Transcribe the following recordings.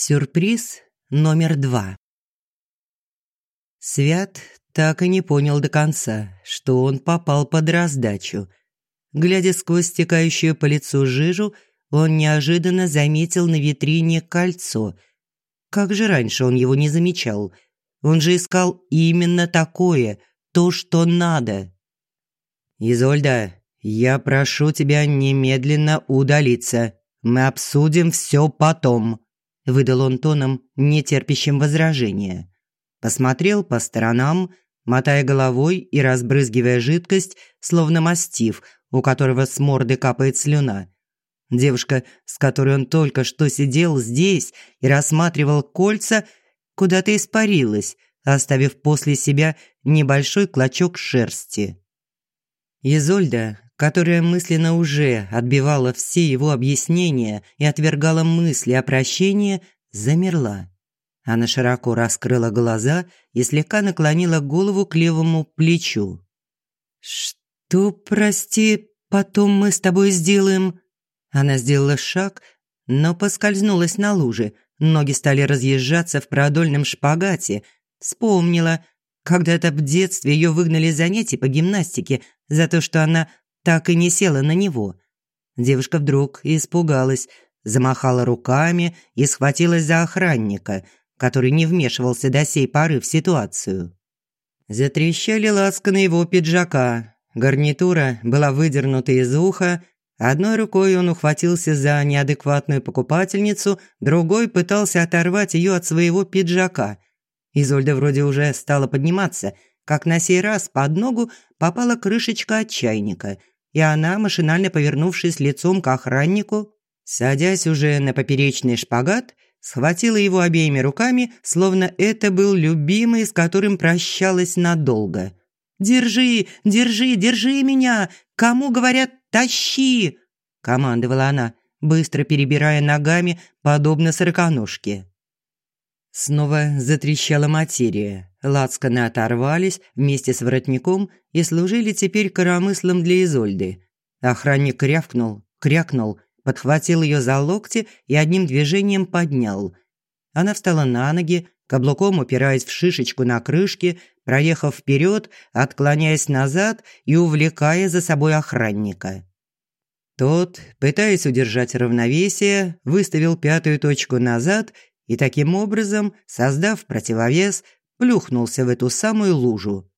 Сюрприз номер два. Свят так и не понял до конца, что он попал под раздачу. Глядя сквозь стекающую по лицу жижу, он неожиданно заметил на витрине кольцо. Как же раньше он его не замечал? Он же искал именно такое, то, что надо. «Изольда, я прошу тебя немедленно удалиться. Мы обсудим все потом», выдал он тоном, нетерпящим возражения. Посмотрел по сторонам, мотая головой и разбрызгивая жидкость, словно мастиф, у которого с морды капает слюна. Девушка, с которой он только что сидел здесь и рассматривал кольца, куда-то испарилась, оставив после себя небольшой клочок шерсти. Изольда, которая мысленно уже отбивала все его объяснения и отвергала мысли о прощении, замерла. Она широко раскрыла глаза и слегка наклонила голову к левому плечу. «Что, прости, потом мы с тобой сделаем?» Она сделала шаг, но поскользнулась на луже. Ноги стали разъезжаться в продольном шпагате. Вспомнила, когда-то в детстве ее выгнали занятий по гимнастике за то, что она так и не села на него. Девушка вдруг испугалась, замахала руками и схватилась за охранника, который не вмешивался до сей поры в ситуацию. Затрещали ласканы его пиджака. Гарнитура была выдернута из уха, Одной рукой он ухватился за неадекватную покупательницу, другой пытался оторвать ее от своего пиджака. Изольда вроде уже стала подниматься, как на сей раз под ногу попала крышечка от чайника, и она, машинально повернувшись лицом к охраннику, садясь уже на поперечный шпагат, схватила его обеими руками, словно это был любимый, с которым прощалась надолго. «Держи, держи, держи меня! Кому говорят «тащи!» – командовала она, быстро перебирая ногами, подобно сороконожке. Снова затрещала материя. Лацканы оторвались вместе с воротником и служили теперь коромыслом для Изольды. Охранник крявкнул, крякнул, подхватил ее за локти и одним движением поднял. Она встала на ноги, каблуком упираясь в шишечку на крышке, проехав вперед, отклоняясь назад и увлекая за собой охранника. Тот, пытаясь удержать равновесие, выставил пятую точку назад и таким образом, создав противовес, плюхнулся в эту самую лужу.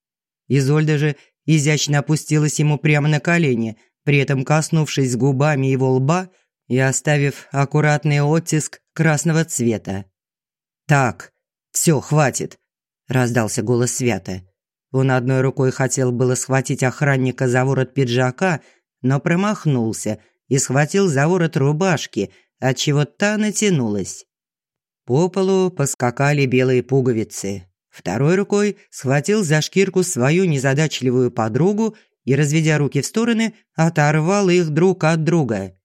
Изольда же изящно опустилась ему прямо на колени, при этом коснувшись губами его лба и оставив аккуратный оттиск красного цвета. «Так, все, хватит», – раздался голос Свята. Он одной рукой хотел было схватить охранника за ворот пиджака, но промахнулся и схватил за ворот рубашки, отчего та натянулась. По полу поскакали белые пуговицы. Второй рукой схватил за шкирку свою незадачливую подругу и, разведя руки в стороны, оторвал их друг от друга.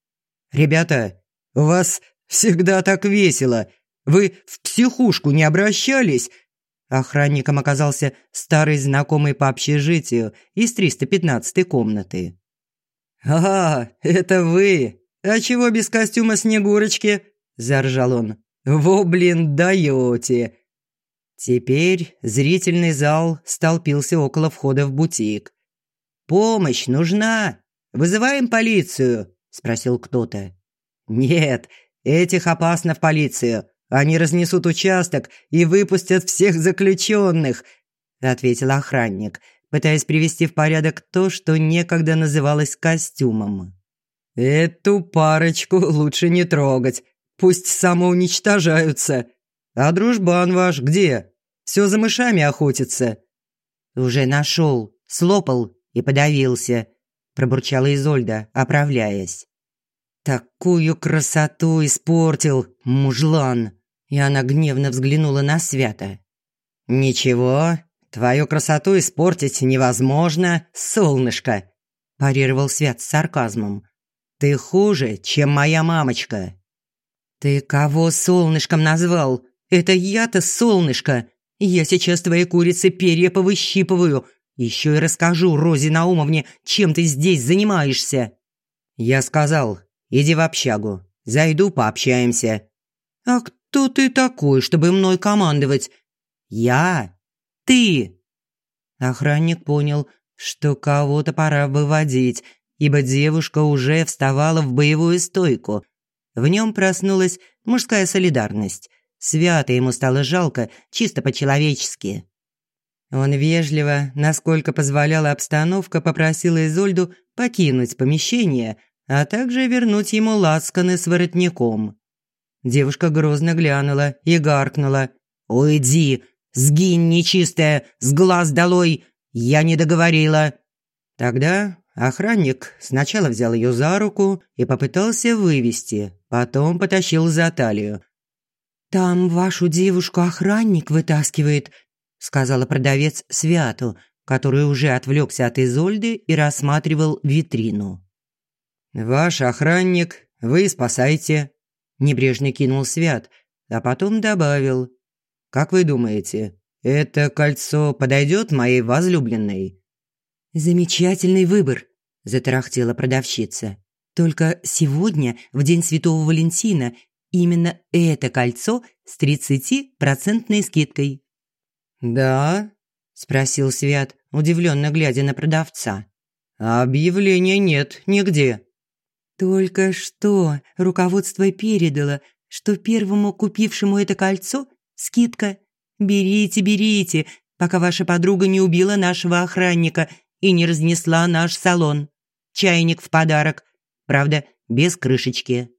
«Ребята, у вас всегда так весело. Вы в психушку не обращались?» Охранником оказался старый знакомый по общежитию из 315-й комнаты. «А, это вы! А чего без костюма Снегурочки?» – заржал он. «Во, блин, даете!» Теперь зрительный зал столпился около входа в бутик. «Помощь нужна! Вызываем полицию?» – спросил кто-то. «Нет, этих опасно в полицию. Они разнесут участок и выпустят всех заключенных», – ответил охранник, пытаясь привести в порядок то, что некогда называлось костюмом. «Эту парочку лучше не трогать. Пусть самоуничтожаются. А дружбан ваш где? Все за мышами охотится». «Уже нашел, слопал и подавился», – пробурчала Изольда, оправляясь. «Такую красоту испортил, мужлан!» И она гневно взглянула на Свята. «Ничего, твою красоту испортить невозможно, солнышко!» парировал Свят с сарказмом. «Ты хуже, чем моя мамочка!» «Ты кого солнышком назвал? Это я-то солнышко! Я сейчас твоей курице перья повыщипываю, еще и расскажу Розе Наумовне, чем ты здесь занимаешься!» Я сказал, иди в общагу, зайду, пообщаемся. «А кто ты такой, чтобы мной командовать?» «Я? Ты?» Охранник понял, что кого-то пора выводить, ибо девушка уже вставала в боевую стойку. В нем проснулась мужская солидарность. Свято ему стало жалко, чисто по-человечески. Он вежливо, насколько позволяла обстановка, попросил Изольду покинуть помещение, а также вернуть ему ласканы с воротником. Девушка грозно глянула и гаркнула. «Уйди! Сгинь, нечистая! С глаз долой! Я не договорила!» Тогда охранник сначала взял ее за руку и попытался вывести, потом потащил за талию. «Там вашу девушку охранник вытаскивает», сказала продавец Святу, который уже отвлекся от Изольды и рассматривал витрину. «Ваш охранник, вы спасайте», – небрежно кинул Свят, а потом добавил. «Как вы думаете, это кольцо подойдет моей возлюбленной?» «Замечательный выбор», – затарахтела продавщица. «Только сегодня, в день Святого Валентина, именно это кольцо с 30% скидкой». «Да?» – спросил Свят, удивленно глядя на продавца. «Объявления нет нигде». Только что руководство передало, что первому купившему это кольцо скидка. Берите, берите, пока ваша подруга не убила нашего охранника и не разнесла наш салон. Чайник в подарок, правда, без крышечки.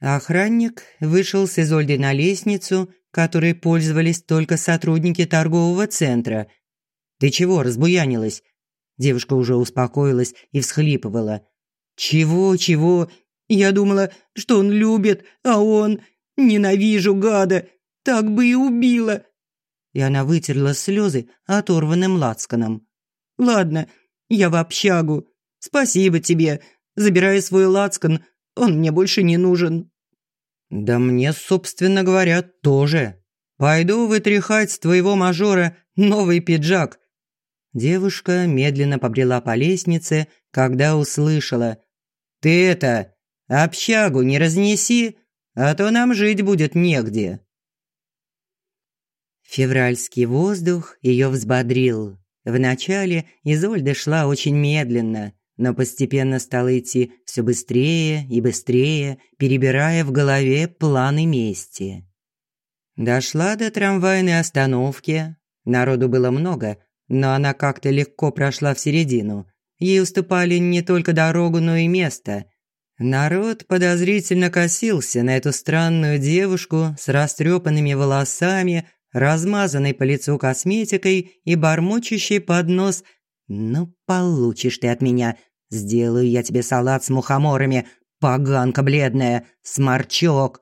Охранник вышел с Изольдой на лестницу, которой пользовались только сотрудники торгового центра. «Ты чего разбуянилась?» Девушка уже успокоилась и всхлипывала. «Чего, чего? Я думала, что он любит, а он... Ненавижу гада! Так бы и убила!» И она вытерла слезы оторванным лацканом. «Ладно, я в общагу. Спасибо тебе. Забирай свой лацкан, он мне больше не нужен». «Да мне, собственно говоря, тоже. Пойду вытряхать с твоего мажора новый пиджак». Девушка медленно побрела по лестнице, когда услышала – ты это, общагу не разнеси, а то нам жить будет негде». Февральский воздух ее взбодрил. Вначале Изольда шла очень медленно, но постепенно стала идти все быстрее и быстрее, перебирая в голове планы мести. Дошла до трамвайной остановки. Народу было много, но она как-то легко прошла в середину, Ей уступали не только дорогу, но и место. Народ подозрительно косился на эту странную девушку с растрепанными волосами, размазанной по лицу косметикой и бормочущей под нос «Ну, получишь ты от меня, сделаю я тебе салат с мухоморами, поганка бледная, сморчок».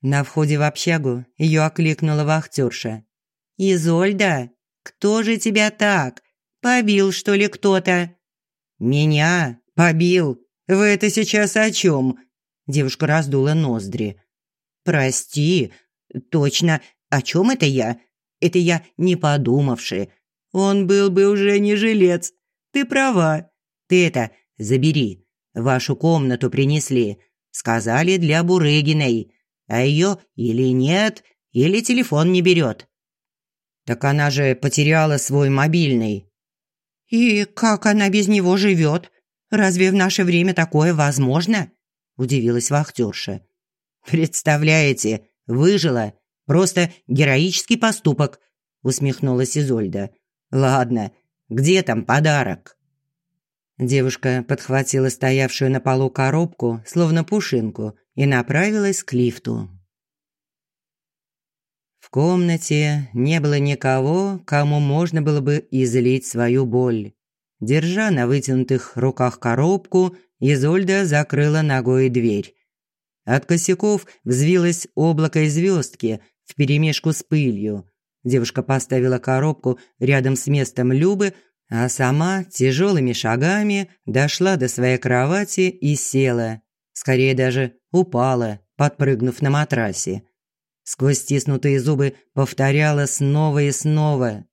На входе в общагу ее окликнула вахтерша. «Изольда, кто же тебя так? Побил, что ли, кто-то?» «Меня? Побил? Вы это сейчас о чем?» Девушка раздула ноздри. «Прости. Точно. О чем это я? Это я не подумавши. Он был бы уже не жилец. Ты права. Ты это, забери. Вашу комнату принесли. Сказали для Бурыгиной. А ее или нет, или телефон не берет». «Так она же потеряла свой мобильный. «И как она без него живет? Разве в наше время такое возможно?» – удивилась вахтерша. «Представляете, выжила. Просто героический поступок», – усмехнулась Изольда. «Ладно, где там подарок?» Девушка подхватила стоявшую на полу коробку, словно пушинку, и направилась к лифту. В комнате не было никого, кому можно было бы излить свою боль. Держа на вытянутых руках коробку, Изольда закрыла ногой дверь. От косяков взвилось облако и звездки вперемешку с пылью. Девушка поставила коробку рядом с местом Любы, а сама тяжелыми шагами дошла до своей кровати и села. Скорее даже упала, подпрыгнув на матрасе сквозь стиснутые зубы повторяла снова и снова.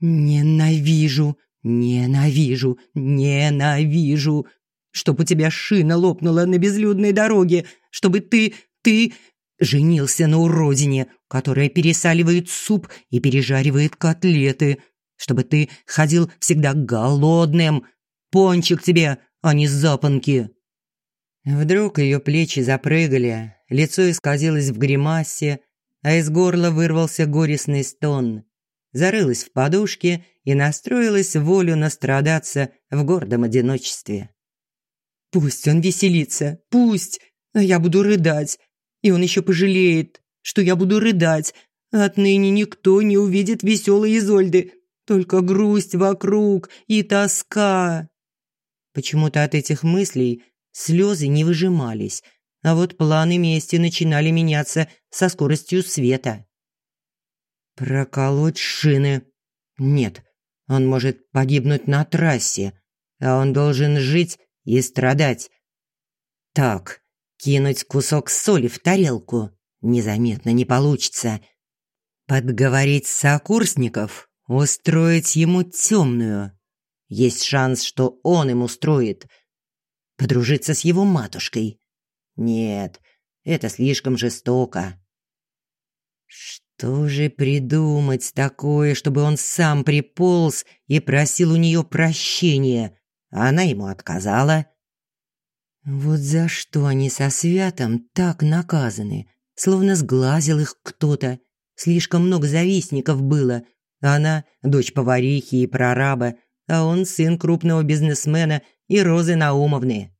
«Ненавижу, ненавижу, ненавижу! Чтоб у тебя шина лопнула на безлюдной дороге, чтобы ты ты женился на уродине, которая пересаливает суп и пережаривает котлеты, чтобы ты ходил всегда голодным. Пончик тебе, а не запонки». Вдруг ее плечи запрыгали, лицо исказилось в гримасе, а из горла вырвался горестный стон. Зарылась в подушке и настроилась волю настрадаться в гордом одиночестве. «Пусть он веселится, пусть, а я буду рыдать, и он еще пожалеет, что я буду рыдать. Отныне никто не увидит веселой Изольды, только грусть вокруг и тоска». Почему-то от этих мыслей слезы не выжимались, а вот планы мести начинали меняться со скоростью света. Проколоть шины. Нет, он может погибнуть на трассе, а он должен жить и страдать. Так, кинуть кусок соли в тарелку незаметно не получится. Подговорить сокурсников, устроить ему темную. Есть шанс, что он им устроит. Подружиться с его матушкой. Нет, это слишком жестоко. Что же придумать такое, чтобы он сам приполз и просил у нее прощения, а она ему отказала? Вот за что они со Святом так наказаны, словно сглазил их кто-то. Слишком много завистников было. Она – дочь поварихи и прораба, а он – сын крупного бизнесмена и Розы Наумовны.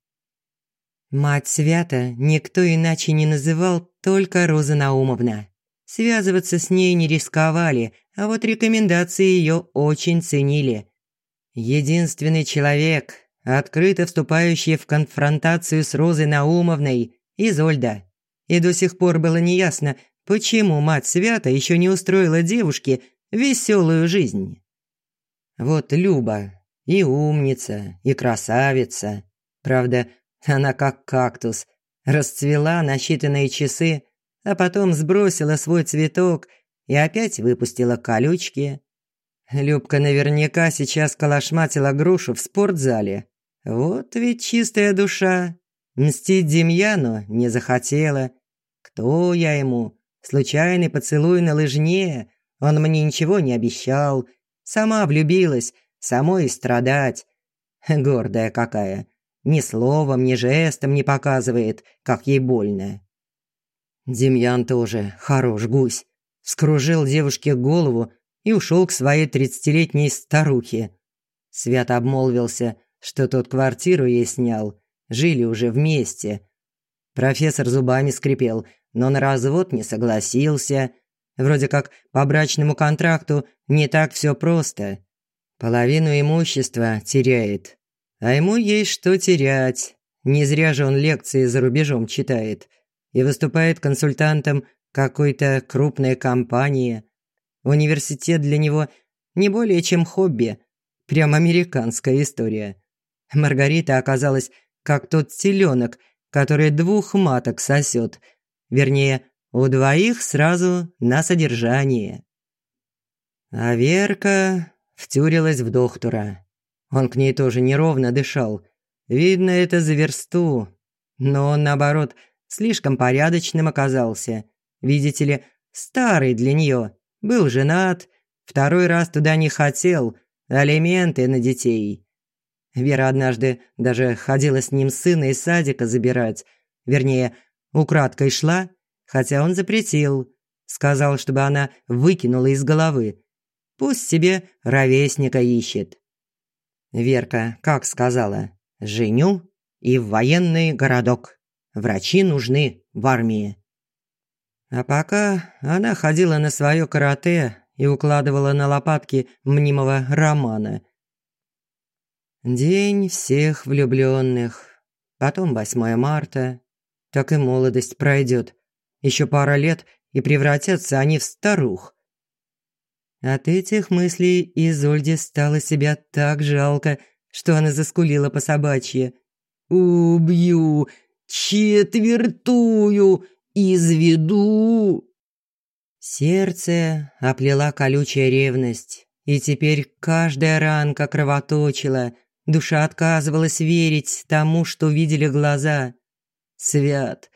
Мать Свята никто иначе не называл, только Роза Наумовна. Связываться с ней не рисковали, а вот рекомендации ее очень ценили. Единственный человек, открыто вступающий в конфронтацию с Розой Наумовной, Изольда. И до сих пор было неясно, почему мать Свята еще не устроила девушке веселую жизнь. Вот Люба и умница, и красавица. Правда, она как кактус, расцвела на считанные часы, а потом сбросила свой цветок и опять выпустила колючки. Любка наверняка сейчас калашматила грушу в спортзале. Вот ведь чистая душа. Мстить Демьяну не захотела. Кто я ему? Случайный поцелуй на лыжне. Он мне ничего не обещал. Сама влюбилась, самой страдать. Гордая какая. Ни словом, ни жестом не показывает, как ей больно. Демьян тоже хорош гусь. Скружил девушке голову и ушел к своей тридцатилетней старухе. Свят обмолвился, что тот квартиру ей снял. Жили уже вместе. Профессор зубами скрипел, но на развод не согласился. Вроде как по брачному контракту не так все просто. Половину имущества теряет. А ему есть что терять. Не зря же он лекции за рубежом читает – и выступает консультантом какой-то крупной компании. Университет для него не более чем хобби. Прям американская история. Маргарита оказалась как тот теленок, который двух маток сосет. Вернее, у двоих сразу на содержание. А Верка втюрилась в доктора. Он к ней тоже неровно дышал. Видно, это за версту. Но он, наоборот, слишком порядочным оказался. Видите ли, старый для нее, был женат, второй раз туда не хотел, алименты на детей. Вера однажды даже ходила с ним сына из садика забирать, вернее, украдкой шла, хотя он запретил. Сказал, чтобы она выкинула из головы. Пусть себе ровесника ищет. Верка как сказала, женю и в военный городок. Врачи нужны в армии. А пока она ходила на свое карате и укладывала на лопатки мнимого романа. День всех влюбленных. Потом 8 марта. Так и молодость пройдет. Еще пара лет, и превратятся они в старух. От этих мыслей Изольде стало себя так жалко, что она заскулила по собачье. «Убью! четвертую изведу!» Сердце оплела колючая ревность, и теперь каждая ранка кровоточила, душа отказывалась верить тому, что видели глаза. Свят,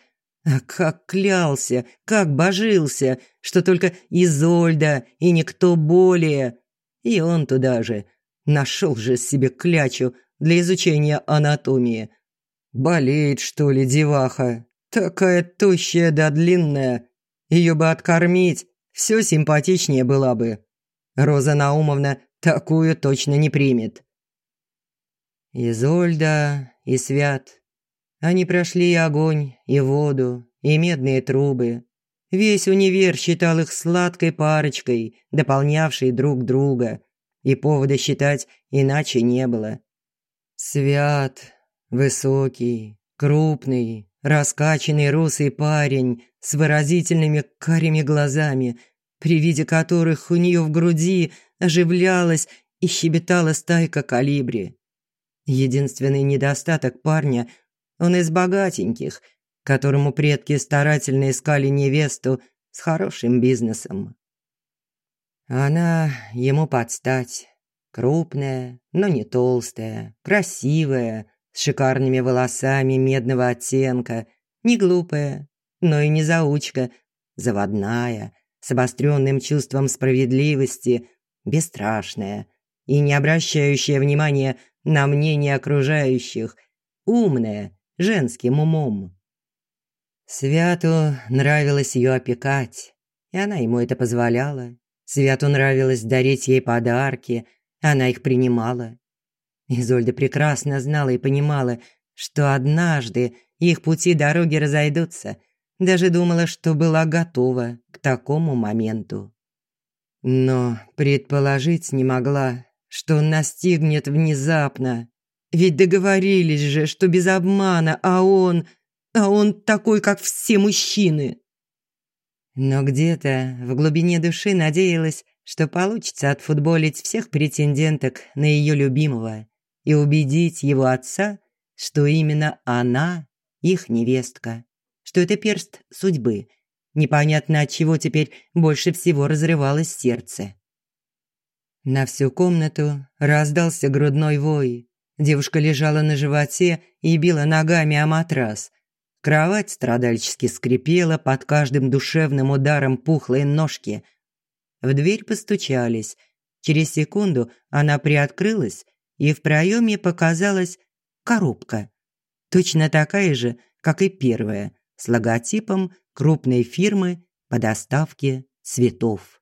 А как клялся, как божился, что только Изольда и никто более. И он туда же. Нашел же себе клячу для изучения анатомии. Болеет, что ли, деваха? Такая тощая да длинная. Ее бы откормить, все симпатичнее была бы. Роза Наумовна такую точно не примет. Изольда и Свят они прошли и огонь, и воду, и медные трубы. Весь универ считал их сладкой парочкой, дополнявшей друг друга, и повода считать иначе не было. Свят, высокий, крупный, раскачанный русый парень с выразительными карими глазами, при виде которых у нее в груди оживлялась и щебетала стайка калибри. Единственный недостаток парня – он из богатеньких, которому предки старательно искали невесту с хорошим бизнесом. Она ему подстать. Крупная, но не толстая, красивая, с шикарными волосами медного оттенка, не глупая, но и не заучка, заводная, с обостренным чувством справедливости, бесстрашная и не обращающая внимания на мнение окружающих, умная женским умом. Святу нравилось ее опекать, и она ему это позволяла. Святу нравилось дарить ей подарки, она их принимала. Изольда прекрасно знала и понимала, что однажды их пути дороги разойдутся, даже думала, что была готова к такому моменту. Но предположить не могла, что он настигнет внезапно, ведь договорились же, что без обмана, а он... А он такой, как все мужчины. Но где-то в глубине души надеялась, что получится отфутболить всех претенденток на ее любимого и убедить его отца, что именно она их невестка, что это перст судьбы. Непонятно от чего теперь больше всего разрывалось сердце. На всю комнату раздался грудной вой, Девушка лежала на животе и била ногами о матрас. Кровать страдальчески скрипела под каждым душевным ударом пухлой ножки. В дверь постучались. Через секунду она приоткрылась, и в проеме показалась коробка. Точно такая же, как и первая, с логотипом крупной фирмы по доставке цветов.